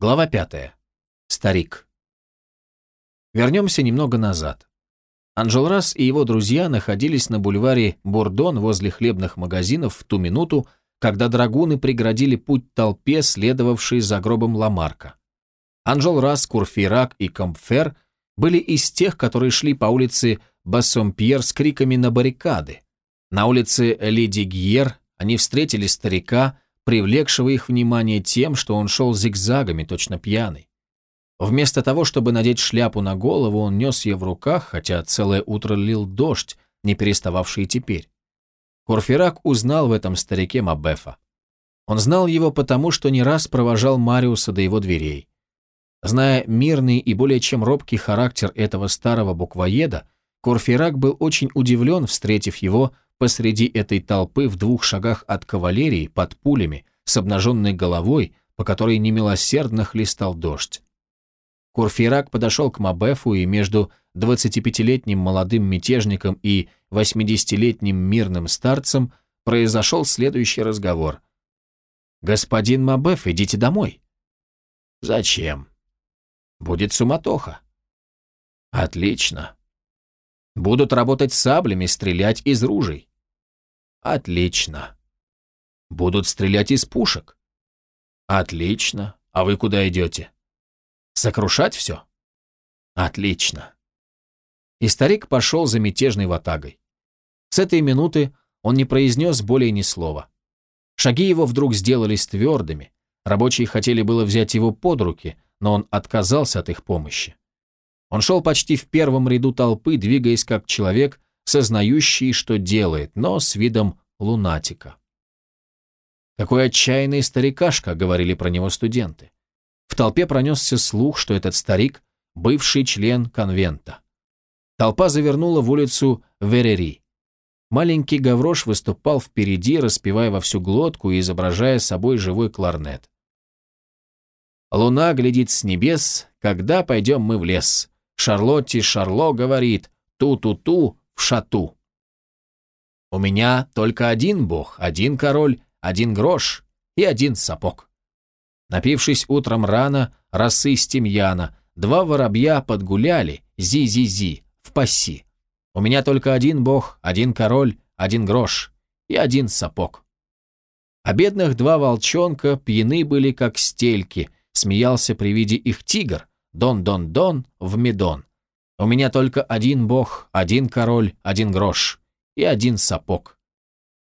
Глава пятая. Старик. Вернемся немного назад. Анжелрас и его друзья находились на бульваре Бурдон возле хлебных магазинов в ту минуту, когда драгуны преградили путь толпе, следовавшей за гробом Ламарка. Анжелрас, Курфейрак и Компфер были из тех, которые шли по улице Бассомпьер с криками на баррикады. На улице Леди Гьер они встретили старика, привлекшего их внимание тем, что он шел зигзагами, точно пьяный. Вместо того, чтобы надеть шляпу на голову, он нес ее в руках, хотя целое утро лил дождь, не перестававший теперь. Курфирак узнал в этом старике Мабефа. Он знал его потому, что не раз провожал Мариуса до его дверей. Зная мирный и более чем робкий характер этого старого буквоеда, Курфирак был очень удивлен, встретив его посреди этой толпы в двух шагах от кавалерии под пулями, с обнаженной головой, по которой немилосердно хлестал дождь. Курфирак подошел к Мабефу и между 25-летним молодым мятежником и 80-летним мирным старцем произошел следующий разговор. «Господин Мабеф, идите домой». «Зачем?» «Будет суматоха». «Отлично. Будут работать саблями, стрелять из ружей. Отлично. Будут стрелять из пушек. Отлично. А вы куда идете? Сокрушать все? Отлично. И старик пошел за мятежной ватагой. С этой минуты он не произнес более ни слова. Шаги его вдруг сделались твердыми. Рабочие хотели было взять его под руки, но он отказался от их помощи. Он шел почти в первом ряду толпы, двигаясь как человек, сознающий, что делает, но с видом лунатика. «Какой отчаянный старикашка», — говорили про него студенты. В толпе пронесся слух, что этот старик — бывший член конвента. Толпа завернула в улицу Верери. Маленький Гаврош выступал впереди, распевая во всю глотку и изображая собой живой кларнет. Луна глядит с небес, когда пойдем мы в лес. Шарлотте Шарло говорит «ту-ту-ту» в шату. У меня только один бог, один король, один грош и один сапог. Напившись утром рано, росы с тимьяна, два воробья подгуляли, зи-зи-зи, в пасси. У меня только один бог, один король, один грош и один сапог. А бедных два волчонка пьяны были, как стельки, смеялся при виде их тигр, Дон-дон-дон в Медон. У меня только один бог, один король, один грош и один сапог.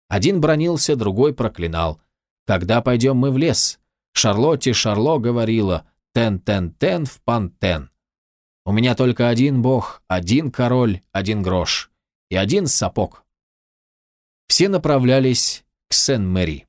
Один бронился, другой проклинал. Когда пойдем мы в лес? Шарлотте Шарло говорила «тен-тен-тен в пантен». У меня только один бог, один король, один грош и один сапог. Все направлялись к Сен-Мэри.